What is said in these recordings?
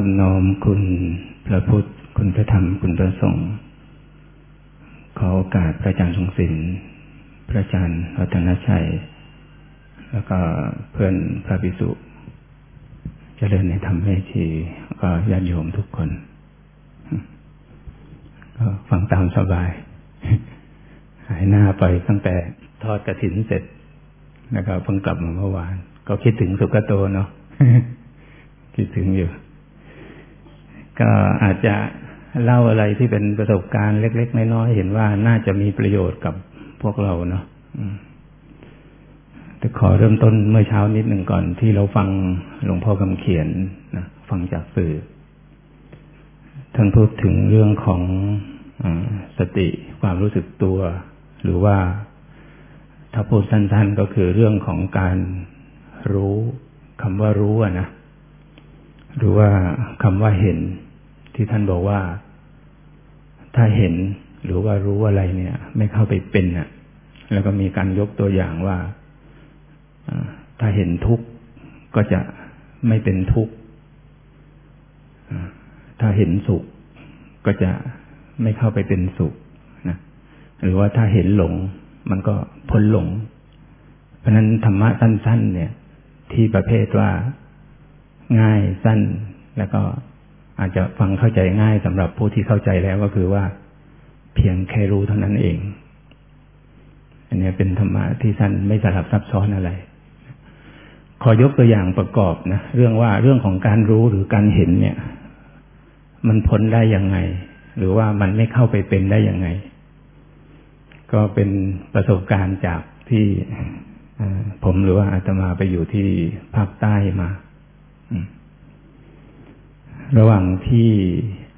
อบน้อมคุณพระพุทธ คุณพระธรรม คุณพระสงฆ์ ขอโอกาสพระอาจารย์ทรงศิลป์พระอาจารย์รัตนชัย แล้วก็เพื่อนพระภิกษุเจริญในธรรมให้ทีก็ญาติโยมทุกคน ก็ฟังตามสบาย หายหน้าไปตั้งแต่ทอดกระถินเสร็จแล้วก็เพิ่งกลับมาเมื่อวาน ก็คิดถึงสุกโตเนาะคิดถึงอยู่ ก็อาจจะเล่าอะไรที่เป็นประสบการณ์เล็ก ๆ น้อยๆเห็นว่าน่าจะมีประโยชน์กับพวกเราเนาะแต่ขอเริ่มต้นเมื่อเช้านิดหนึ่งก่อนที่เราฟังหลวงพ่อคำเขียนนะฟังจากสื่อท่านพูดถึงเรื่องของอสติความรู้สึกตัว หรือว่าถ้าพูดสั้นๆก็คือเรื่องของการรู้คำว่ารู้นะหรือว่าคำว่าเห็น ที่ท่านบอกว่า ถ้าเห็นหรือว่ารู้อะไรเนี่ย ไม่เข้าไปเป็นอะ แล้วก็มีการยกตัวอย่างว่าถ้าเห็นทุกข์ก็จะไม่เป็นทุกข์ถ้าเห็นสุขก็จะไม่เข้าไปเป็นสุขนะหรือว่าถ้าเห็นหลง มันก็พ้นหลง เพราะนั้นธรรมะสั้น ๆ เนี่ย ที่ประเภทว่าง่ายสั้นแล้วก็ อาจจะฟังเข้าใจง่ายสำหรับผู้ที่เข้าใจแล้วก็คือว่า เพียงแค่รู้เท่านั้นเอง อันนี้เป็นธรรมะที่สั้นไม่สลับซับซ้อนอะไร ขอยกตัวอย่างประกอบนะเรื่องว่าเรื่องของการรู้หรือการเห็นเนี่ย มันพ้นได้ยังไง หรือว่ามันไม่เข้าไปเป็นได้ยังไง ก็เป็นประสบการณ์จากที่ผมหรือว่าอาตมาไปอยู่ที่ภาคใต้มา ระหว่างที่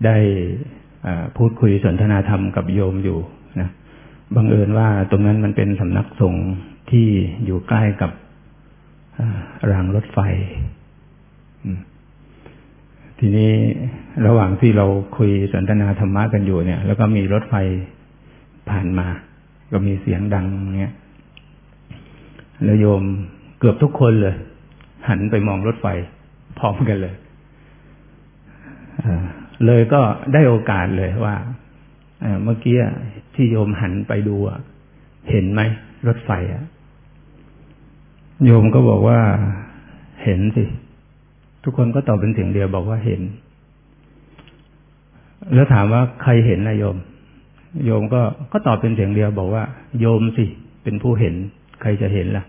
ได้พูดคุยสนทนาธรรมกับโยมอยู่นะบังเอิญว่าตรงนั้นมันเป็นสำนักสงฆ์ที่อยู่ใกล้กับรางรถไฟ ทีนี้ระหว่างที่เราคุยสนทนาธรรมะกันอยู่เนี่ย แล้วก็มีรถไฟผ่านมา ก็มีเสียงดังเงี้ยแล้วโยมเกือบทุกคนเลย หันไปมองรถไฟพร้อมกันเลย เลยก็ได้โอกาสเลยว่าเมื่อกี้ที่โยมหันไปดูเห็นไหมรถไฟโยมก็บอกว่าเห็นสิ ทุกคนก็ตอบเป็นเสียงเดียวบอกว่าเห็น แล้วถามว่าใครเห็นนะโยม โยมก็ก็ตอบเป็นเสียงเดียวบอกว่า โยมสิ เป็นผู้เห็น ใครจะเห็นล่ะ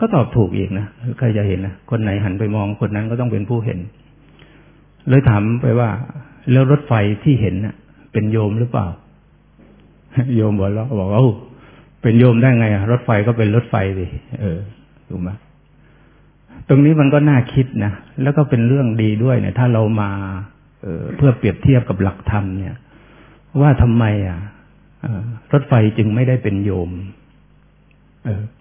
ก็ตอบถูกอีกนะใครจะเห็นนะคนไหนหันไปมองคนนั้นก็ต้องเป็นผู้เห็น เลยถามไปว่า แล้วรถไฟที่เห็นน่ะ เป็นโยมหรือเปล่า โยมบอกแล้วบอกเอ้าเป็นโยมได้ไงรถไฟก็เป็นรถไฟดิเออถูกไหมตรงนี้มันก็น่าคิดนะแล้วก็เป็นเรื่องดีด้วยเนี่ย ถ้าเรามาเออเพื่อเปรียบเทียบกับหลักธรรมเนี่ย ว่าทำไม อะรถไฟจึงไม่ได้เป็นโยม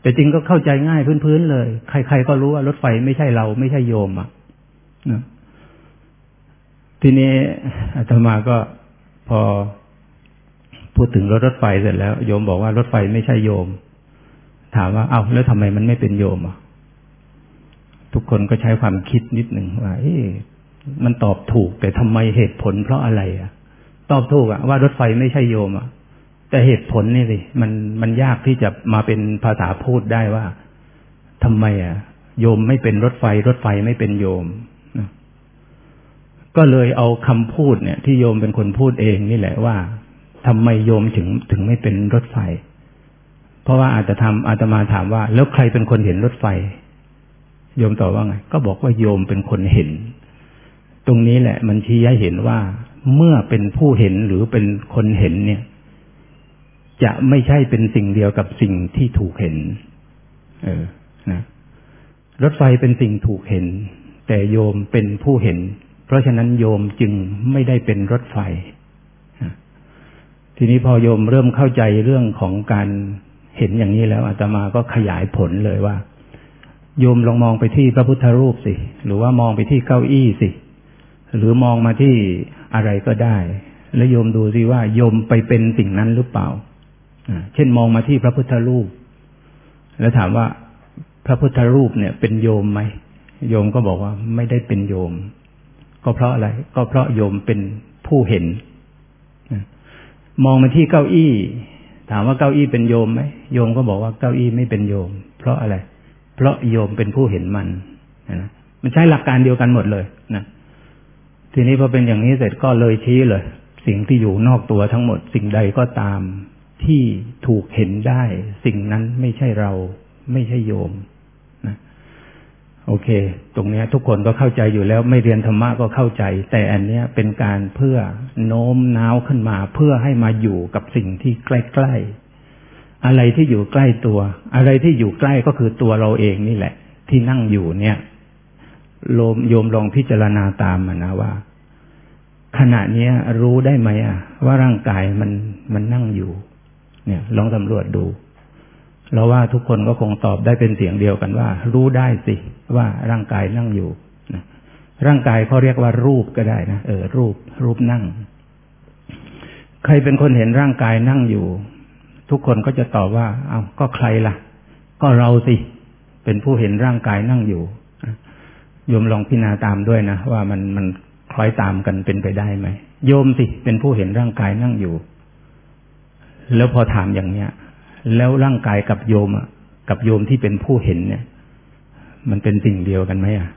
แต่จริงก็เข้าใจง่ายพื้นๆเลย ใครๆก็รู้ว่ารถไฟไม่ใช่เราไม่ใช่โยมอะนะ ทีนี้อาตมาก็พอพูดถึงรถรถไฟเสร็จแล้ว โยมบอกว่ารถไฟไม่ใช่โยม ถามว่าเอา้าแล้วทำไมมันไม่เป็นโยมอะทุกคนก็ใช้ความคิดนิดหนึ่งว่าเอ๊มันตอบถูก แต่ทำไมเหตุผลเพราะอะไรอะ ตอบถูกอะว่ารถไฟไม่ใช่โยมอะ แต่เหตุผลนี่สิมันมันยากที่จะมาเป็นภาษาพูดได้ว่าทำไมอะ โยมไม่เป็นรถไฟ รถไฟไม่เป็นโยม ก็เลยเอาคำพูดเนี่ย ที่โยมเป็นคนพูดเองนี่แหละว่าทำไมโยมถึงถึงไม่เป็นรถไฟ เพราะว่าอาจจะทำอาตมาถามว่า แล้วใครเป็นคนเห็นรถไฟ โยมตอบว่าไง ก็บอกว่าโยมเป็นคนเห็น ตรงนี้แหละ มันชี้ให้เห็นว่าเมื่อเป็นผู้เห็นหรือเป็นคนเห็นเนี่ย จะไม่ใช่เป็นสิ่งเดียวกับสิ่งที่ถูกเห็น เออนะรถไฟเป็นสิ่งถูกเห็น แต่โยมเป็นผู้เห็น เพราะฉะนั้นโยมจึงไม่ได้เป็นรถไฟ ทีนี้พอโยมเริ่มเข้าใจเรื่องของการเห็นอย่างนี้แล้วอาตมาก็ขยายผลเลยว่า โยมลองมองไปที่พระพุทธรูปสิ หรือว่ามองไปที่เก้าอี้สิ หรือมองมาที่อะไรก็ได้ แล้วโยมดูสิว่าโยมไปเป็นสิ่งนั้นหรือเปล่า เช่นมองมาที่พระพุทธรูป แล้วถามว่าพระพุทธรูปเนี่ยเป็นโยมไหม โยมก็บอกว่าไม่ได้เป็นโยม ก็เพราะอะไร ก็เพราะโยมเป็นผู้เห็น มองมาที่เก้าอี้ ถามว่าเก้าอี้เป็นโยมไหมโยมก็บอกว่าเก้าอี้ไม่เป็นโยม เพราะอะไร เพราะโยมเป็นผู้เห็นมันนะมันใช้หลักการเดียวกันหมดเลยนะทีนี้พอเป็นอย่างนี้เสร็จก็เลยชี้เลย สิ่งที่อยู่นอกตัวทั้งหมด สิ่งใดก็ตามที่ถูกเห็นได้ สิ่งนั้นไม่ใช่เรา ไม่ใช่โยม โอเค ตรงนี้ทุกคนก็เข้าใจอยู่แล้ว ไม่เรียนธรรมะก็เข้าใจ แต่อันเนี้ยเป็นการเพื่อโน้มน้าวขึ้นมา เพื่อให้มาอยู่กับสิ่งที่ใกล้ๆอะไรที่อยู่ใกล้ตัว อะไรที่อยู่ใกล้ก็คือตัวเราเองนี่แหละ ที่นั่งอยู่เนี่ยโลมโยมลองพิจารณาตามมันะว่า ขณะเนี้ยรู้ได้ไหมอะ ว่าร่างกายมันมันนั่งอยู่ เนี่ย ลองสำรวจดู เราว่าทุกคนก็คงตอบได้เป็นเสียงเดียวกันว่า รู้ได้สิว่าร่างกายนั่งอยู่นะร่างกายเขาเรียกว่ารูปก็ได้นะเออรูป รูปนั่ง ใครเป็นคนเห็นร่างกายนั่งอยู่ ทุกคนก็จะตอบว่า เอา้าก็ใครล่ะ ก็เราสิ เป็นผู้เห็นร่างกายนั่งอยู่โยมลองพิจารณาตามด้วยนะว่ามันมันคล้อยตามกันเป็นไปได้ไหมโยมสิเป็นผู้เห็นร่างกายนั่งอยู่ แล้วพอถามอย่างเนี้ย แล้วร่างกายกับโยมอะ กับโยมที่เป็นผู้เห็นเนี่ย มันเป็นสิ่งเดียวกันไหมอะ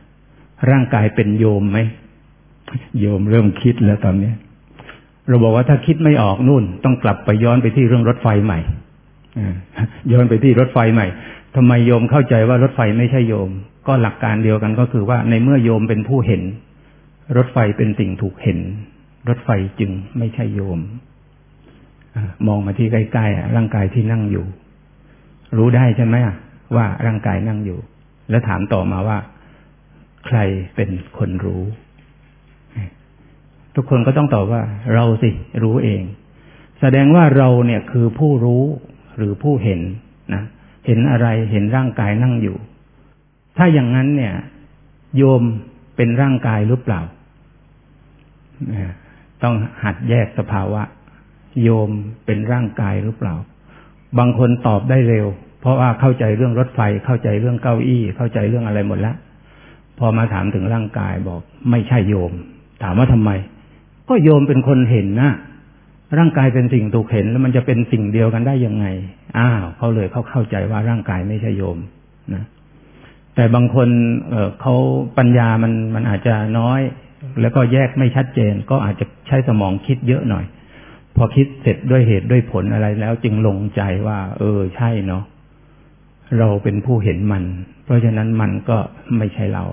ร่างกายเป็นโยมไหมโยมเริ่มคิดแล้วตอนนี้เราบอกว่าถ้าคิดไม่ออกนู่น ต้องกลับไปย้อนไปที่เรื่องรถไฟใหม่ย้อนไปที่รถไฟใหม่ทำไมโยมเข้าใจว่ารถไฟไม่ใช่โยม ก็หลักการเดียวกันก็คือว่าในเมื่อโยมเป็นผู้เห็น รถไฟเป็นสิ่งถูกเห็น รถไฟจึงไม่ใช่โยม มองมาที่ใกล้ๆร่างกายที่นั่งอยู่ รู้ได้ใช่ไหมว่าร่างกายนั่งอยู่ แล้วถามต่อมาว่า ใครเป็นคนรู้ ทุกคนก็ต้องตอบว่า เราสิรู้เอง แสดงว่าเราเนี่ยคือผู้รู้หรือผู้เห็นนะเห็นอะไรเห็นร่างกายนั่งอยู่ ถ้าอย่างนั้นเนี่ย โยมเป็นร่างกายหรือเปล่า ต้องหัดแยกสภาวะ โยมเป็นร่างกายหรือเปล่า บางคนตอบได้เร็ว เพราะว่าเข้าใจเรื่องรถไฟ เข้าใจเรื่องเก้าอี้ เข้าใจเรื่องอะไรหมดแล้ว พอมาถามถึงร่างกายบอก ไม่ใช่โยม ถามว่าทำไม ก็โยมเป็นคนเห็นนะร่างกายเป็นสิ่งถูกเห็นแล้วมันจะเป็นสิ่งเดียวกันได้ยังไง อ้าวเขาเลยเขาเข้าใจว่าร่างกายไม่ใช่โยมนะแต่บางคนเเขาปัญญามันมันอาจจะน้อย แล้วก็แยกไม่ชัดเจน ก็อาจจะใช้สมองคิดเยอะหน่อย พอคิดเสร็จด้วยเหตุด้วยผลอะไรแล้วจึงลงใจว่า เออใช่เนาะเราเป็นผู้เห็นมัน เพราะฉะนั้นมันก็ไม่ใช่เรา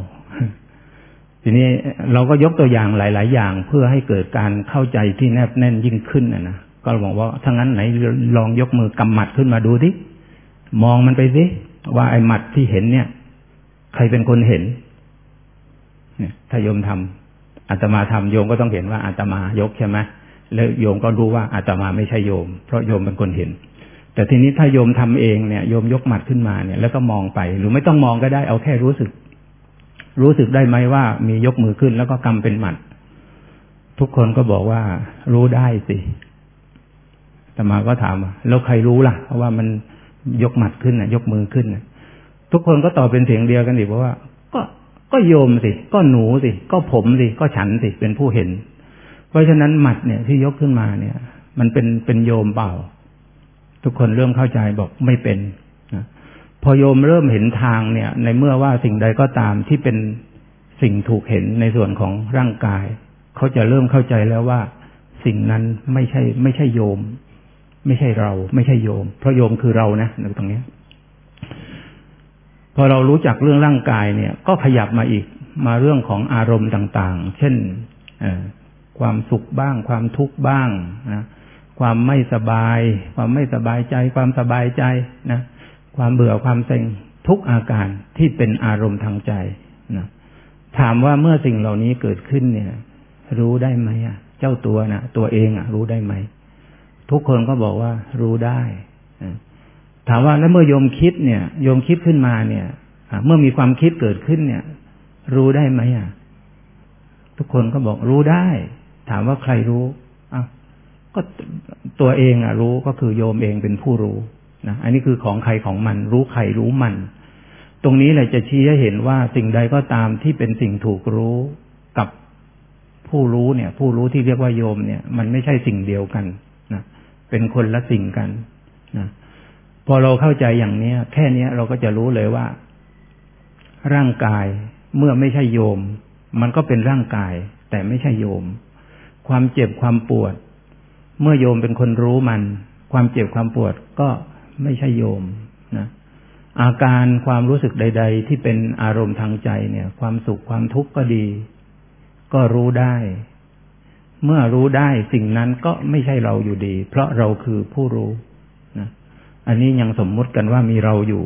ทีนี้เราก็ยกตัวอย่างหลาย ๆ อย่างเพื่อให้เกิดการเข้าใจที่แนบแน่นยิ่งขึ้นนะนะก็บอกว่าถ้างั้นไหนลองยกมือกำหมัดขึ้นมาดูดิมองมันไปสิว่าไอ้หมัดที่เห็นเนี่ย ใครเป็นคนเห็น เนี่ย ถ้าโยมทำอาตมาทำโยมก็ต้องเห็นว่าอาตมายกใช่ไหม แล้วโยมก็รู้ว่าอาตมาไม่ใช่โยม เพราะโยมเป็นคนเห็น แต่ทีนี้ถ้าโยมทำเองเนี่ยโยมยกหมัดขึ้นมาเนี่ย แล้วก็มองไป หรือไม่ต้องมองก็ได้เอาแค่รู้สึก รู้สึกได้ไหมว่ามียกมือขึ้นแล้วก็กำเป็นหมัด ทุกคนก็บอกว่า รู้ได้สิแต่มาก็ถามว่าแล้วใครรู้ล่ะเพราะว่ามันยกหมัดขึ้นนะยกมือขึ้นนะทุกคนก็ตอบเป็นเสียงเดียวกันอีกว่า ก็ก็โยมสิ ก็หนูสิ ก็ผมสิ ก็ฉันสิ เป็นผู้เห็น เพราะฉะนั้นหมัดเนี่ยที่ยกขึ้นมาเนี่ย มันเป็นเป็นโยมเปล่า ทุกคนเริ่มเข้าใจบอกไม่เป็นนะพอโยมเริ่มเห็นทางเนี่ย ในเมื่อว่าสิ่งใดก็ตามที่เป็นสิ่งถูกเห็นในส่วนของร่างกาย เขาจะเริ่มเข้าใจแล้วว่า สิ่งนั้นไม่ใช่ ไม่ใช่โยม ไม่ใช่เรา ไม่ใช่โยม เพราะโยมคือเรานะในตรงนี้พอเรารู้จักเรื่องร่างกายเนี่ย ก็ขยับมาอีกมาเรื่องของอารมณ์ต่าง ๆ เช่น ความสุขบ้าง ความทุกข์บ้างนะความไม่สบาย ความไม่สบายใจ ความสบายใจนะความเบื่อความเซ็งทุกอาการที่เป็นอารมณ์ทางใจนะถามว่าเมื่อสิ่งเหล่านี้เกิดขึ้นเนี่ย รู้ได้ไหมอะ เจ้าตัวนะตัวเองอะ รู้ได้ไหมทุกคนก็บอกว่ารู้ได้ถามว่าแล้วเมื่อโยมคิดเนี่ยโยมคิดขึ้นมาเนี่ยเมื่อมีความคิดเกิดขึ้นเนี่ย รู้ได้ไหมอะ ทุกคนก็บอกรู้ได้ ถามว่าใครรู้อะก็ตัวเองอะ รู้ก็คือโยมเองเป็นผู้รู้นะอันนี้คือของใครของมัน รู้ใครรู้มัน ตรงนี้แหละจะชี้ให้เห็นว่าสิ่งใดก็ตามที่เป็นสิ่งถูกรู้กับผู้รู้เนี่ย ผู้รู้ที่เรียกว่าโยมเนี่ย มันไม่ใช่สิ่งเดียวกันนะเป็นคนละสิ่งกันนะพอเราเข้าใจอย่างเนี้ย แค่เนี้ยเราก็จะรู้เลยว่า ร่างกายเมื่อไม่ใช่โยม มันก็เป็นร่างกาย แต่ไม่ใช่โยม ความเจ็บความปวด เมื่อโยมเป็นคนรู้มัน ความเจ็บความปวดก็ไม่ใช่โยมนะอาการความรู้สึกใด ๆ ที่เป็นอารมณ์ทางใจเนี่ย ความสุขความทุกข์ก็ดี ก็รู้ได้ เมื่อรู้ได้สิ่งนั้นก็ไม่ใช่เราอยู่ดี เพราะเราคือผู้รู้นะอันนี้ยังสมมุติกันว่ามีเราอยู่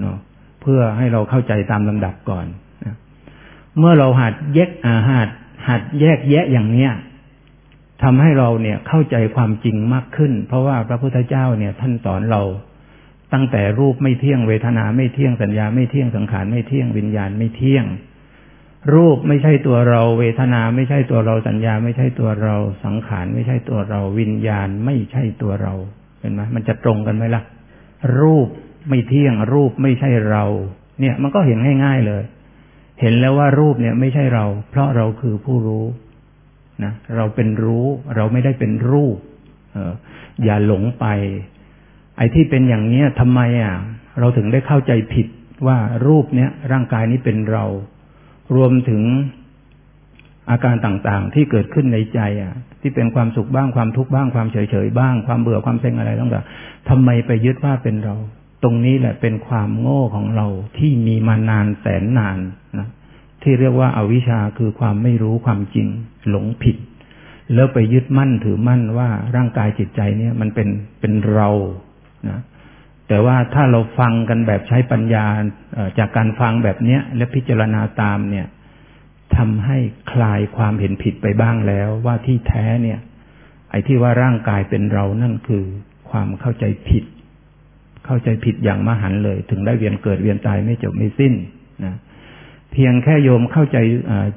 เนาะเพื่อให้เราเข้าใจตามลำดับก่อนนะเมื่อเราหัดแยกอาหัดหัดแยกแยะอย่างเนี้ย ทำให้เราเนี่ยเข้าใจความจริงมากขึ้น เพราะว่าพระพุทธเจ้าเนี่ยท่านสอนเราตั้งแต่รูปไม่เที่ยงเวทนาไม่เที่ยงสัญญาไม่เที่ยงสังขารไม่เที่ยงวิญญาณไม่เที่ยง รูปไม่ใช่ตัวเรา เวทนาไม่ใช่ตัวเราสัญญาไม่ใช่ตัวเราสังขารไม่ใช่ตัวเรา วิญญาณไม่ใช่ตัวเราเห็นไหมมันจะตรงกันไหมล่ะ รูปไม่เที่ยง รูปไม่ใช่เรา เนี่ยมันก็เห็นง่ายๆเลย เห็นแล้วว่ารูปเนี่ยไม่ใช่เรา เพราะเราคือผู้รู้ นะเราเป็นรู้เราไม่ได้เป็นรูปเออย่าหลงไป ไอ้ที่เป็นอย่างเนี้ยทำไมอะ เราถึงได้เข้าใจผิดว่ารูปเนี้ยร่างกายนี้เป็นเรา รวมถึงอาการต่างๆ ที่เกิดขึ้นในใจ อะ ที่เป็นความสุขบ้างความทุกข์บ้างความเฉยๆบ้าง ความเบื่อความเซ็งอะไรต่างๆทำไมไปยึดว่าเป็นเรา ตรงนี้แหละเป็นความโง่ของเราที่มีมานานแสนนานน ที่เรียกว่าอาวิชชาคือความไม่รู้ความจริงหลงผิด แล้วไปยึดมั่นถือมั่นว่าร่างกายจิตใจเนี่ยมันเป็นเป็นเรานะแต่ว่าถ้าเราฟังกันแบบใช้ปัญญาจากการฟังแบบเนี้ย และพิจารณาตามเนี่ยทำให้คลายความเห็นผิดไปบ้างแล้ว ว่าที่แท้เนี่ย ไอ้ที่ว่าร่างกายเป็นเรานั่นคือความเข้าใจผิด เข้าใจผิดอย่างมหันเลย ถึงได้เวียนเกิดเวียนตายไม่จบไม่สิ้นนะ เพียงแค่โยมเข้าใจ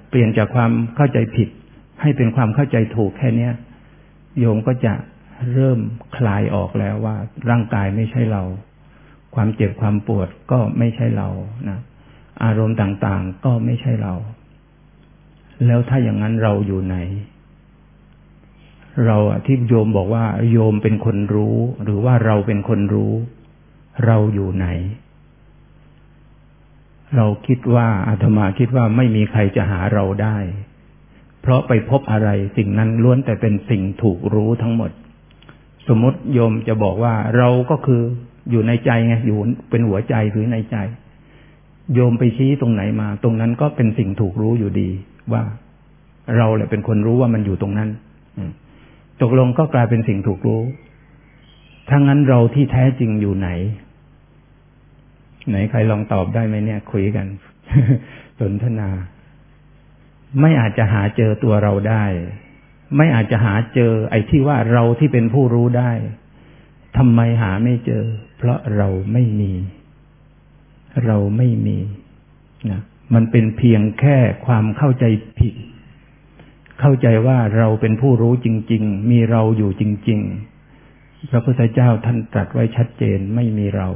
เปลี่ยนจากความเข้าใจผิด ให้เป็นความเข้าใจถูกแค่เนี้ยโยมก็จะเริ่มคลายออกแล้วว่า ร่างกายไม่ใช่เรา ความเจ็บความปวดก็ไม่ใช่เรานะอารมณ์ต่างๆก็ไม่ใช่เรา แล้วถ้าอย่างนั้นเราอยู่ไหน เราที่โยมบอกว่า โยมเป็นคนรู้ หรือว่าเราเป็นคนรู้ เราอยู่ไหน เราคิดว่าอาตมาคิดว่าไม่มีใครจะหาเราได้ เพราะไปพบอะไรสิ่งนั้นล้วนแต่เป็นสิ่งถูกรู้ทั้งหมด สมมติโยมจะบอกว่าเราก็คืออยู่ในใจไงอยู่เป็นหัวใจหรือในใจ โยมไปชี้ตรงไหนมา ตรงนั้นก็เป็นสิ่งถูกรู้อยู่ดีว่า เราแหละเป็นคนรู้ว่ามันอยู่ตรงนั้นตกลงก็กลายเป็นสิ่งถูกรู้ถ้างั้นเราที่แท้จริงอยู่ไหน ไหนใครลองตอบได้ไหมเนี่ย คุยกัน สนทนา ไม่อาจจะหาเจอตัวเราได้ ไม่อาจจะหาเจอ ไอ้ที่ว่าเราที่เป็นผู้รู้ได้ทำไมหาไม่เจอ เพราะเราไม่มี เราไม่มีนะมันเป็นเพียงแค่ความเข้าใจผิด เข้าใจว่าเราเป็นผู้รู้จริง ๆ มีเราอยู่จริง ๆ พระพุทธเจ้าท่านตรัสไว้ชัดเจนไม่มีเรา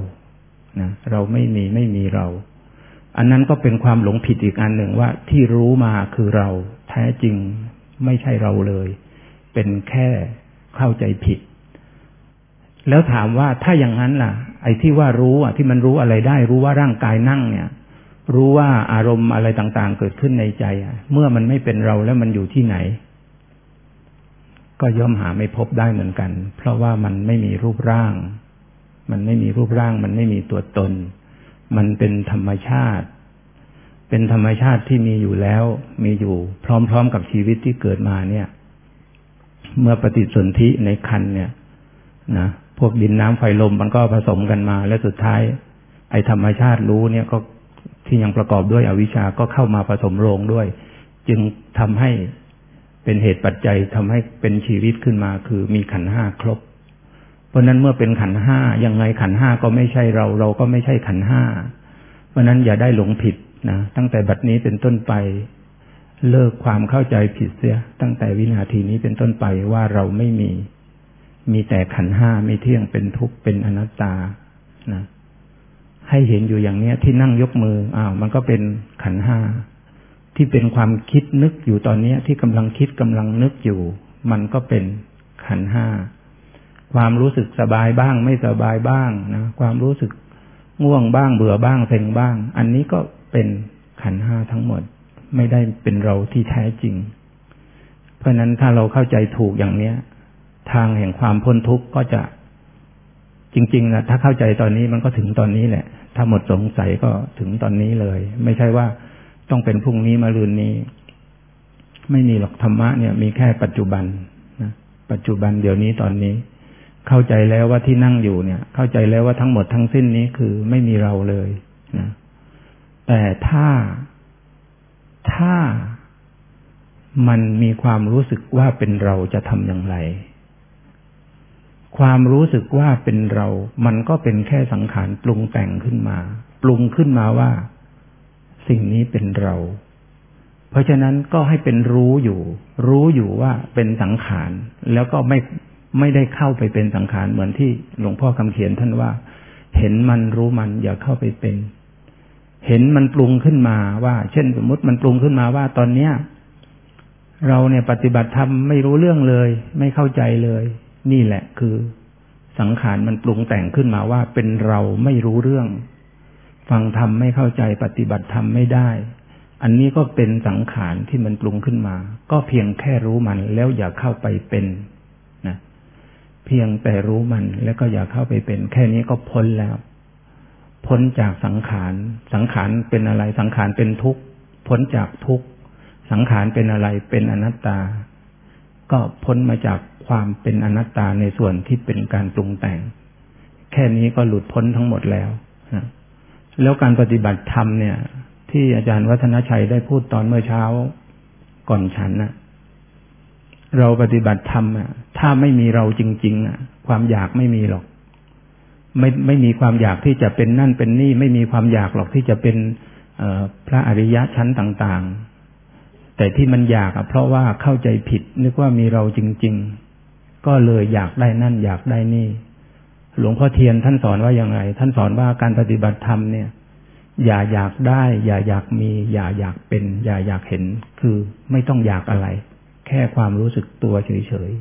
นะเราไม่มีไม่มีเรา อันนั้นก็เป็นความหลงผิดอีกอันหนึ่งว่าที่รู้มาคือเรา แท้จริงไม่ใช่เราเลย เป็นแค่เข้าใจผิด แล้วถามว่าถ้าอย่างนั้นล่ะ ไอ้ที่ว่ารู้อะ ที่มันรู้อะไรได้ รู้ว่าร่างกายนั่งเนี่ย รู้ว่าอารมณ์อะไรต่างๆ เกิดขึ้นในใจอะ เมื่อมันไม่เป็นเราแล้วมันอยู่ที่ไหนก็ย่อมหาไม่พบได้เหมือนกัน เพราะว่ามันไม่มีรูปร่าง มันไม่มีรูปร่าง มันไม่มีตัวตน มันเป็นธรรมชาติ เป็นธรรมชาติที่มีอยู่แล้ว มีอยู่พร้อมๆกับชีวิตที่เกิดมาเนี่ย เมื่อปฏิสนธิในคันเนี่ย นะพวกดินน้ำไฟลมมันก็ผสมกันมา และสุดท้าย ไอ้ธรรมชาติรู้เนี่ยก็ที่ยังประกอบด้วยอวิชาก็เข้ามาผสมโรงด้วย จึงทำให้เป็นเหตุปัจจัยทำให้เป็นชีวิตขึ้นมา คือมีขันห้าครบ เพราะนั้นเมื่อเป็นขันห้ายังไงขันห้าก็ไม่ใช่เรา เราก็ไม่ใช่ขันห้า เพราะนั้นอย่าได้หลงผิดนะตั้งแต่บัดนี้เป็นต้นไป เลิกความเข้าใจผิดเสีย ตั้งแต่วินาทีนี้เป็นต้นไปว่าเราไม่มี มีแต่ขันห้าไม่เที่ยงเป็นทุกข์เป็นอนัตตานะให้เห็นอยู่อย่างเนี้ย ที่นั่งยกมืออ้าวมันก็เป็นขันห้าที่เป็นความคิดนึกอยู่ตอนนี้ที่กำลังคิดกำลังนึกอยู่ มันก็เป็นขันห้า ความรู้สึกสบายบ้าง ไม่สบายบ้างนะความรู้สึกง่วงบ้างเบื่อบ้างเซ็งบ้าง อันนี้ก็เป็นขันห้าทั้งหมด ไม่ได้เป็นเราที่แท้จริง เพราะนั้นถ้าเราเข้าใจถูกอย่างเนี้ย ทางแห่งความพ้นทุกข์ก็จะจริงๆนะถ้าเข้าใจตอนนี้มันก็ถึงตอนนี้แหละ ถ้าหมดสงสัยก็ถึงตอนนี้เลย ไม่ใช่ว่าต้องเป็นพรุ่งนี้มาลืนนี้ ไม่มีหรอกธรรมะเนี่ยมีแค่ปัจจุบันนะปัจจุบันเดี๋ยวนี้ตอนนี้ เข้าใจแล้วว่าที่นั่งอยู่เนี่ย เข้าใจแล้วว่าทั้งหมดทั้งสิ้นนี้คือไม่มีเราเลยนะแต่ถ้าถ้ามันมีความรู้สึกว่าเป็นเราจะทำอย่างไร ความรู้สึกว่าเป็นเรา มันก็เป็นแค่สังขารปรุงแต่งขึ้นมา ปรุงขึ้นมาว่า สิ่งนี้เป็นเรา เพราะฉะนั้นก็ให้เป็นรู้อยู่ รู้อยู่ว่าเป็นสังขาร แล้วก็ไม่ ไม่ได้เข้าไปเป็นสังขารเหมือนที่หลวงพ่อคำเขียนท่านว่า เห็นมันรู้มันอย่าเข้าไปเป็น เห็นมันปรุงขึ้นมาว่า เช่นสมมติมันปรุงขึ้นมาว่าตอนเนี้ย เราเนี่ยปฏิบัติธรรมไม่รู้เรื่องเลย ไม่เข้าใจเลย นี่แหละคือ สังขารมันปรุงแต่งขึ้นมาว่าเป็นเราไม่รู้เรื่อง ฟังธรรมไม่เข้าใจปฏิบัติธรรมไม่ได้ อันนี้ก็เป็นสังขารที่มันปรุงขึ้นมา ก็เพียงแค่รู้มันแล้วอย่าเข้าไปเป็น เพียงแต่รู้มันแล้วก็อย่าเข้าไปเป็น แค่นี้ก็พ้นแล้ว พ้นจากสังขาร สังขารเป็นอะไร สังขารเป็นทุกข์ พ้นจากทุกข์ สังขารเป็นอะไร เป็นอนัตตา ก็พ้นมาจากความเป็นอนัตตาในส่วนที่เป็นการปรุงแต่ง แค่นี้ก็หลุดพ้นทั้งหมดแล้วนะแล้วการปฏิบัติธรรมเนี่ย ที่อาจารย์วัฒนชัยได้พูดตอนเมื่อเช้าก่อนฉันนะ เราปฏิบัติธรรมอะ ถ้าไม่มีเราจริง ๆ อะ ความอยากไม่มีหรอก ไม่ไม่มีความอยากที่จะเป็นนั่นเป็นนี่ ไม่มีความอยากหรอกที่จะเป็นพระอริยะชั้นต่างๆ แต่ที่มันอยากอะ เพราะว่าเข้าใจผิด นึกว่ามีเราจริง ๆ ก็เลยอยากได้นั่น อยากได้นี่ หลวงพ่อเทียนท่านสอนว่าอย่างไร ท่านสอนว่าการปฏิบัติธรรมเนี่ย อย่าอยากได้ อย่าอยากมี อย่าอยากเป็น อย่าอยากเห็น คือไม่ต้องอยากอะไร แค่ความรู้สึกตัวเฉย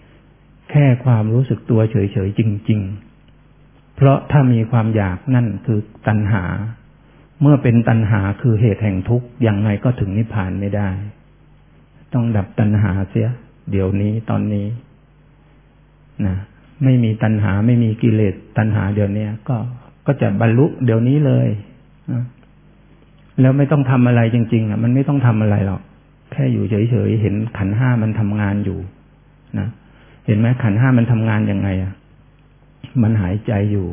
ๆ แค่ความรู้สึกตัวเฉยๆ จริง ๆ เพราะถ้ามีความอยากนั่นคือตัณหา เมื่อเป็นตัณหาคือเหตุแห่งทุกข์ยังไงก็ถึงนิพพานไม่ได้ ต้องดับตัณหาเสีย เดี๋ยวนี้ตอนนี้นะไม่มีตัณหาไม่มีกิเลสตัณหาเดี๋ยวนี้ก็ก็จะบรรลุเดี๋ยวนี้เลยนะแล้วไม่ต้องทำอะไรจริง ๆอะมันไม่ต้องทำอะไรหรอก แค่อยู่เฉยๆเห็นขันห้ามันทำงานอยู่นะเห็นไหมขันห้ามันทำงานยังไงอะมันหายใจอยู่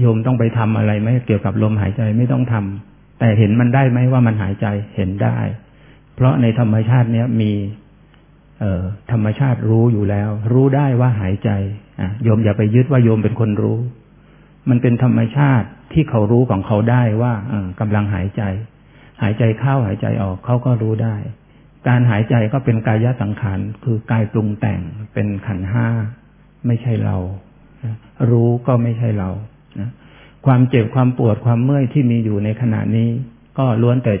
โยมต้องไปทำอะไรไหมเกี่ยวกับลมหายใจไม่ต้องทำแต่เห็นมันได้ไหมว่ามันหายใจเห็นได้ เพราะในธรรมชาติเนี้ยมี เอ่อธรรมชาติรู้อยู่แล้ว รู้ได้ว่าหายใจอะโยมอย่าไปยึดว่าโยมเป็นคนรู้ มันเป็นธรรมชาติที่เขารู้ของเขาได้ว่าออกำลังหายใจ หายใจเข้าหายใจออกเขาก็รู้ได้ การหายใจก็เป็นกายสังขารคือกายปรุงแต่งเป็นขันห้าไม่ใช่เรา รู้ก็ไม่ใช่เรานะความเจ็บความปวดความเมื่อยที่มีอยู่ในขณะนี้ ก็ล้วนแต่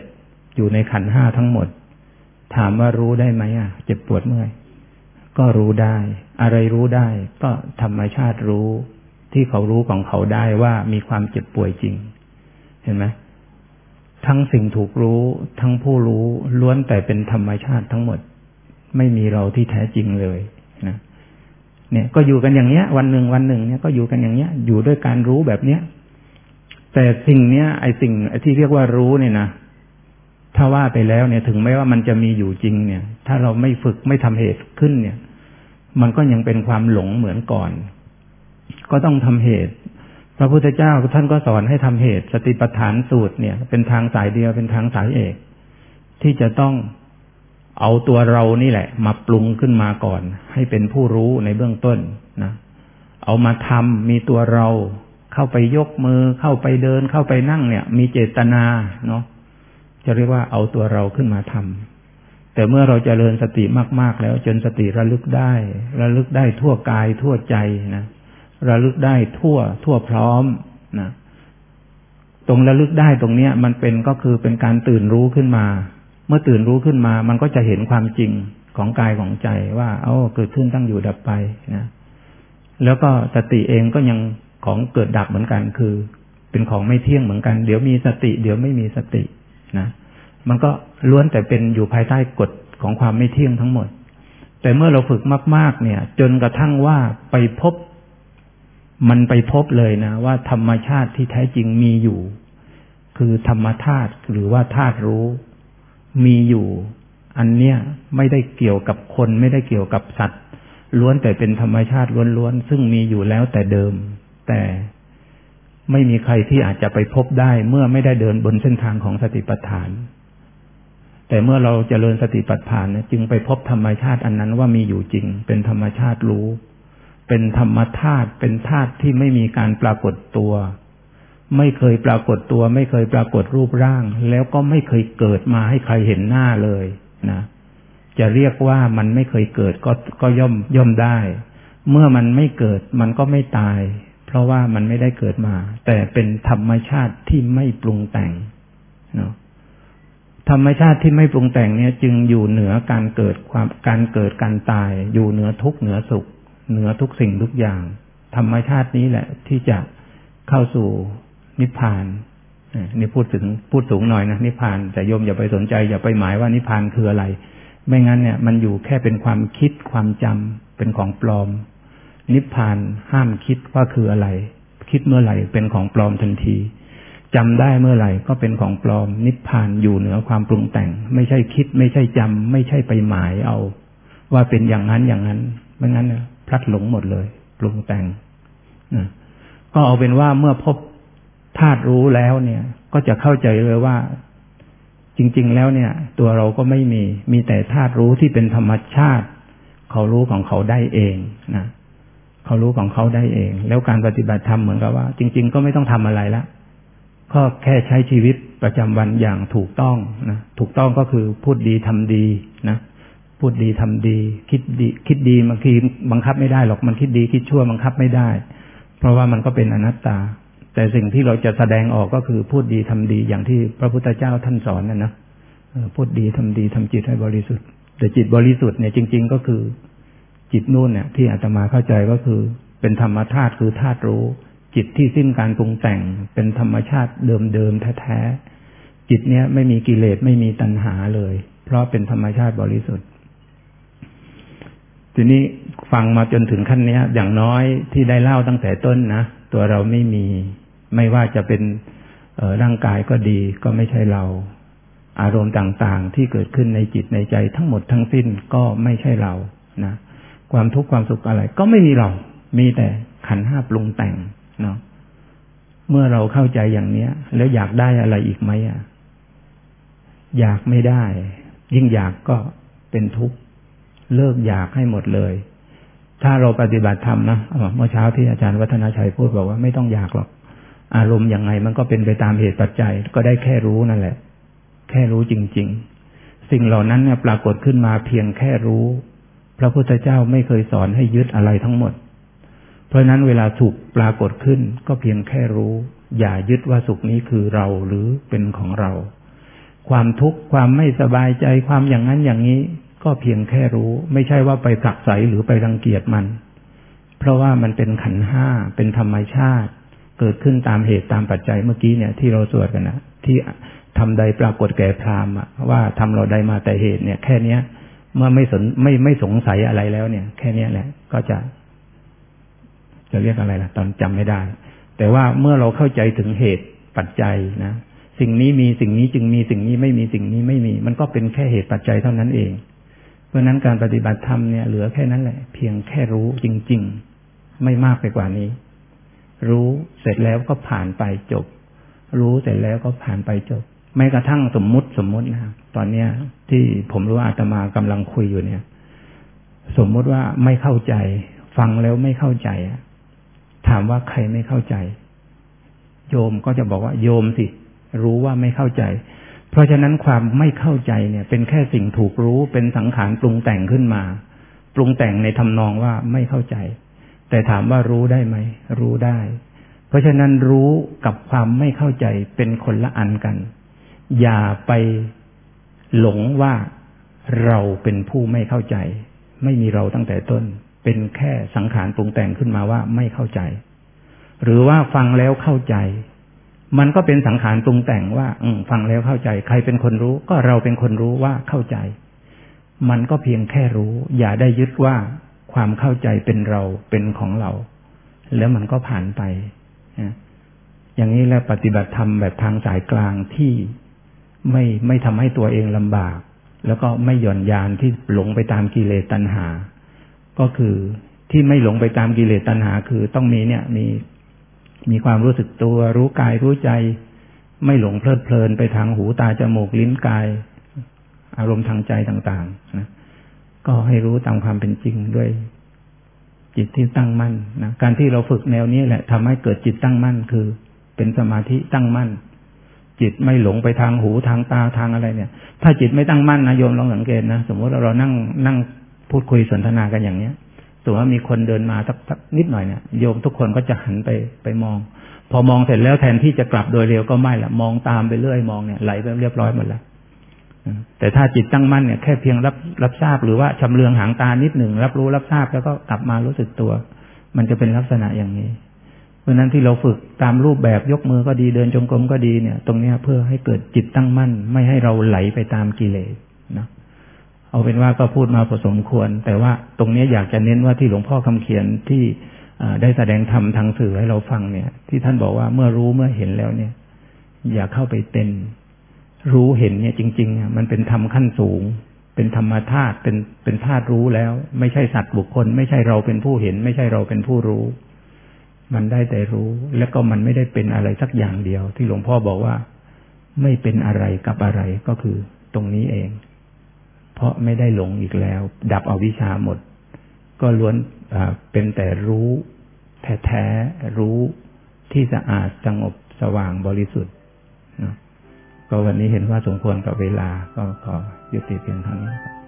อยู่ในขันห้าทั้งหมด ถามว่ารู้ได้ไหมอะ เจ็บปวดเมื่อย ก็รู้ได้ อะไรรู้ได้ ก็ธรรมชาติรู้ที่เขารู้ของเขาได้ว่ามีความเจ็บป่วยจริง เห็นไหม ทั้งสิ่งถูกรู้ ทั้งผู้รู้ล้วนแต่เป็นธรรมชาติทั้งหมด ไม่มีเราที่แท้จริงเลยนะเนี่ย ก็อยู่กันอย่างเนี้ย วันหนึ่งวันหนึ่งเนี่ยก็อยู่กันอย่างเนี้ย อยู่ด้วยการรู้แบบเนี้ยแต่สิ่งเนี้ย ไอสิ่งที่เรียกว่ารู้เนี่ยนะถ้าว่าไปแล้วเนี่ย ถึงแม้ว่ามันจะมีอยู่จริง เนี่ย ถ้าเราไม่ฝึกไม่ทำเหตุขึ้นเนี่ย มันก็ยังเป็นความหลงเหมือนก่อน ก็ต้องทำเหตุ พระพุทธเจ้าท่านก็สอนให้ทำเหตุ สติปัฏฐานสูตรเนี่ย เป็นทางสายเดียวเป็นทางสายเอก ที่จะต้องเอาตัวเรานี่แหละ มาปรุงขึ้นมาก่อน ให้เป็นผู้รู้ในเบื้องต้นนะเอามาทำมีตัวเรา เข้าไปยกมือ เข้าไปเดิน เข้าไปนั่งเนี่ย มีเจตนาเนาะจะเรียกว่าเอาตัวเราขึ้นมาทำแต่เมื่อเราจเจริญสติมาก ๆ แล้ว จนสติระลึกได้ ระลึกได้ทั่วกายทั่วใจนะ ระลึกได้ทั่วทั่วพร้อมนะตรงระลึกได้ตรงเนี้ย มันเป็นก็คือเป็นการตื่นรู้ขึ้นมา เมื่อตื่นรู้ขึ้นมา มันก็จะเห็นความจริงของกายของใจว่า เอ้าเกิดขึ้นตั้งอยู่ดับไปนะแล้วก็สติเองก็ยังของเกิดดับเหมือนกันคือ เป็นของไม่เที่ยงเหมือนกัน เดี๋ยวมีสติ เดี๋ยวไม่มีสตินะมันก็ล้วนแต่เป็นอยู่ภายใต้กฎของความไม่เที่ยงทั้งหมด แต่เมื่อเราฝึกมาก ๆ เนี่ย จนกระทั่งว่าไปพบ มันไปพบเลยนะ ว่าธรรมชาติที่แท้จริงมีอยู่ คือธรรมธาตุหรือว่าธาตุรู้ มีอยู่ อันเนี้ยไม่ได้เกี่ยวกับคนไม่ได้เกี่ยวกับสัตว์ ล้วนแต่เป็นธรรมชาติล้วนๆซึ่งมีอยู่แล้วแต่เดิม แต่ไม่มีใครที่อาจจะไปพบได้เมื่อไม่ได้เดินบนเส้นทางของสติปัฏฐาน แต่เมื่อเราจเจริญสติปัฏฐานจึงไปพบธรรมชาติอันนั้นว่ามีอยู่จริง เป็นธรรมชาติรู้ เป็นธรรมธาตุเป็นธาตุที่ไม่มีการปรากฏตัว ไม่เคยปรากฏตัว ไม่เคยปรากฏรูปร่าง แล้วก็ไม่เคยเกิดมาให้ใครเห็นหน้าเลยนะจะเรียกว่ามันไม่เคยเกิดก็ก็ย่อมย่อมได้ เมื่อมันไม่เกิดมันก็ไม่ตาย เพราะว่ามันไม่ได้เกิดมา แต่เป็นธรรมชาติที่ไม่ปรุงแต่งเนาะธรรมชาติที่ไม่ปรุงแต่งเนี่ย จึงอยู่เหนือการเกิดความการเกิดการตาย อยู่เหนือทุกข์เหนือสุข เหนือทุกสิ่งทุกอย่าง ธรรมชาตินี้แหละ ที่จะเข้าสู่นิพพานนี่พูดถึงพูดสูงหน่อยนะนิพพานแต่โยมอย่าไปสนใจ อย่าไปหมายว่านิพพานคืออะไร ไม่งั้นเนี่ย มันอยู่แค่เป็นความคิดความจำเป็นของปลอม นิพพานห้ามคิดว่าคืออะไร คิดเมื่อไหร่เป็นของปลอมทันทีจำได้เมื่อไหร่ก็เป็นของปลอม นิพพานอยู่เหนือความปรุงแต่ง ไม่ใช่คิด ไม่ใช่จำไม่ใช่ไปหมายเอา ว่าเป็นอย่างนั้นอย่างนั้นไม่งั้นเนี่ย พลัดหลงหมดเลยปรุงแต่งนะก็เอาเป็นว่าเมื่อพบธาตุรู้แล้วเนี่ย ก็จะเข้าใจเลยว่า จริง ๆ แล้วเนี่ย ตัวเราก็ไม่มี มีแต่ธาตุรู้ที่เป็นธรรมชาติ เขารู้ของเขาได้เองนะเขารู้ของเขาได้เอง แล้วการปฏิบัติธรรมเหมือนกับว่า จริง ๆ ก็ไม่ต้องทำอะไรละก็แค่ใช้ชีวิตประจำวันอย่างถูกต้องนะถูกต้องก็คือพูดดีทำดีนะ พูดดีทำดี คิดดี คิดดีบางทีบังคับไม่ได้หรอกมันคิดดีคิดชั่วบังคับไม่ได้ เพราะว่ามันก็เป็นอนัตตา แต่สิ่งที่เราจะแสดงออกก็คือพูดดีทำดีอย่างที่พระพุทธเจ้าท่านสอนนะนะพูดดีทำดีทำจิตให้บริสุทธิ์ แต่จิตบริสุทธิ์เนี่ยจริง ๆ ก็คือ จิตนู่นเนี่ย ที่อาตมาเข้าใจก็คือ เป็นธรรมธาตุคือธาตุรู้ จิตที่สิ้นการปรุงแต่ง เป็นธรรมชาติเดิมๆแท้ๆจิตเนี้ยไม่มีกิเลสไม่มีตัณหาเลย เพราะเป็นธรรมชาติบริสุทธิ์ ทีนี้ฟังมาจนถึงขั้นนี้อย่างน้อยที่ได้เล่าตั้งแต่ต้นนะ ตัวเราไม่มี ไม่ว่าจะเป็นร่างกายก็ดีก็ไม่ใช่เรา อารมณ์ต่างๆ ที่เกิดขึ้นในจิตในใจทั้งหมดทั้งสิ้นก็ไม่ใช่เรานะความทุกข์ความสุขอะไร ก็ไม่มีเรา มีแต่ขันห้าปรุงแต่งเนาะเมื่อเราเข้าใจอย่างเนี้ย แล้วอยากได้อะไรอีกไหมอะ อยากไม่ได้ ยิ่งอยากก็เป็นทุกข์ เลิกอยากให้หมดเลย ถ้าเราปฏิบัติธรรมนะเมื่อเช้าที่อาจารย์วัฒนาชัยพูดบอกว่าไม่ต้องอยากหรอก อารมณ์ยังไงมันก็เป็นไปตามเหตุปัจจัย ก็ได้แค่รู้นั่นแหละ แค่รู้จริง ๆ สิ่งเหล่านั้นเนี่ยปรากฏขึ้นมาเพียงแค่รู้ พระพุทธเจ้าไม่เคยสอนให้ยึดอะไรทั้งหมด เพราะนั้นเวลาสุขปรากฏขึ้น ก็เพียงแค่รู้ อย่ายึดว่าสุขนี้คือเราหรือเป็นของเรา ความทุกข์ความไม่สบายใจความอย่างนั้นอย่างนี้ ก็เพียงแค่รู้ ไม่ใช่ว่าไปผลักไสหรือไปรังเกียจมัน เพราะว่ามันเป็นขันห้าเป็นธรรมชาติ เกิดขึ้นตามเหตุตามปัจจัยเมื่อกี้เนี่ย ที่เราสวดกันนะที่ทำใดปรากฏแก่พรามว่าทำเราใดมาแต่เหตุเนี่ย แค่เนี้ย เมื่อไม่สนไม่ไม่สงสัยอะไรแล้วเนี่ย แค่เนี้ยแหละ ก็จะ จะเรียกอะไรล่ะ ตอนจำไม่ได้ แต่ว่าเมื่อเราเข้าใจถึงเหตุปัจจัยนะสิ่งนี้มีสิ่งนี้จึงมีสิ่งนี้ไม่มีสิ่งนี้ไม่มี มันก็เป็นแค่เหตุปัจจัยเท่านั้นเอง เพราะนั้นการปฏิบัติธรรมเนี่ยเหลือแค่นั้นแหละ เพียงแค่รู้จริง ๆ ไม่มากไปกว่านี้ รู้เสร็จแล้วก็ผ่านไปจบ รู้เสร็จแล้วก็ผ่านไปจบแม้กระทั่งสมมุติสมมุตินะตอนเนี้ย ที่ผมรู้อาตมากำลังคุยอยู่เนี่ย สมมุติว่าไม่เข้าใจ ฟังแล้วไม่เข้าใจอะถามว่าใครไม่เข้าใจ โยมก็จะบอกว่าโยมสิ รู้ว่าไม่เข้าใจ เพราะฉะนั้นความไม่เข้าใจเนี่ย เป็นแค่สิ่งถูกรู้เป็นสังขารปรุงแต่งขึ้นมา ปรุงแต่งในทำนองว่าไม่เข้าใจ แต่ถามว่ารู้ได้ไหมรู้ได้ เพราะฉะนั้นรู้กับความไม่เข้าใจเป็นคนละอันกัน อย่าไปหลงว่าเราเป็นผู้ไม่เข้าใจ ไม่มีเราตั้งแต่ต้น เป็นแค่สังขารปรุงแต่งขึ้นมาว่าไม่เข้าใจ หรือว่าฟังแล้วเข้าใจ มันก็เป็นสังขารปรุงแต่งว่า อืฟังแล้วเข้าใจ ใครเป็นคนรู้ ก็เราเป็นคนรู้ว่าเข้าใจ มันก็เพียงแค่รู้ อย่าได้ยึดว่าความเข้าใจเป็นเราเป็นของเรา แล้วมันก็ผ่านไปอย่างนี้แล้วปฏิบัติธรรมแบบทางสายกลางที่ไม่ไม่ทำให้ตัวเองลำบาก แล้วก็ไม่หย่อนยานที่หลงไปตามกิเลสตัณหา ก็คือที่ไม่หลงไปตามกิเลสตัณหา คือต้องมีเนี่ย มี มีความรู้สึกตัว รู้กายรู้ใจ ไม่หลงเพลิดเพลินไปทางหูตาจมูกลิ้นกาย อารมณ์ทางใจต่างๆนะก็ให้รู้ตามความเป็นจริงด้วย จิตที่ตั้งมั่นนะการที่เราฝึกแนวนี้แหละทำให้เกิดจิตตั้งมั่น คือ เป็นสมาธิตั้งมั่น จิตไม่หลงไปทางหูทางตาทางอะไรเนี่ย ถ้าจิตไม่ตั้งมั่นนะโยมลองสังเกตนะสมมติเราเรานั่งนั่งพูดคุยสนทนากันอย่างเนี้ย สมมติว่ามีคนเดินมาสักนิดหน่อยเนี่ยโยมทุกคนก็จะหันไปไปมอง พอมองเสร็จแล้วแทนที่จะกลับโดยเร็วก็ไม่ละมองตามไปเรื่อยมองเนี่ยไหลไปเรียบร้อยหมดแล้วแต่ถ้าจิตตั้งมั่นเนี่ยแค่เพียงรับรับทราบหรือว่าชำเลืองหางตานิดหนึ่งรับรู้รับทราบแล้วก็กลับมารู้สึกตัว มันจะเป็นลักษณะอย่างนี้ เพราะนั้นที่เราฝึกตามรูปแบบยกมือก็ดีเดินจงกรมก็ดีเนี่ย ตรงนี้เพื่อให้เกิดจิตตั้งมั่น ไม่ให้เราไหลไปตามกิเลส เอาเป็นว่าก็พูดมาพอสมควร แต่ว่าตรงนี้อยากจะเน้นว่าที่หลวงพ่อคำเขียนที่ได้แสดงธรรมทางสื่อให้เราฟังเนี่ย ที่ท่านบอกว่าเมื่อรู้เมื่อเห็นแล้วเนี่ย อย่าเข้าไปเต็น รู้เห็นเนี่ยจริงๆมันเป็นธรรมขั้นสูง เป็นธรรมธาตุเป็นเป็นธาตุรู้แล้ว ไม่ใช่สัตว์บุคคล ไม่ใช่เราเป็นผู้เห็น ไม่ใช่เราเป็นผู้รู้ มันได้แต่รู้ แล้วก็มันไม่ได้เป็นอะไรสักอย่างเดียว ที่หลวงพ่อบอกว่า ไม่เป็นอะไรกับอะไรก็คือตรงนี้เอง เพราะไม่ได้หลงอีกแล้ว ดับอวิชชาหมด ก็ล้วนเป็นแต่รู้แท้ๆรู้ที่สะอาดสงบสว่างบริสุทธิ์ก็วันนี้เห็นว่าสมควรกับเวลาก็ขอยุติเพียงเท่านี้ครับ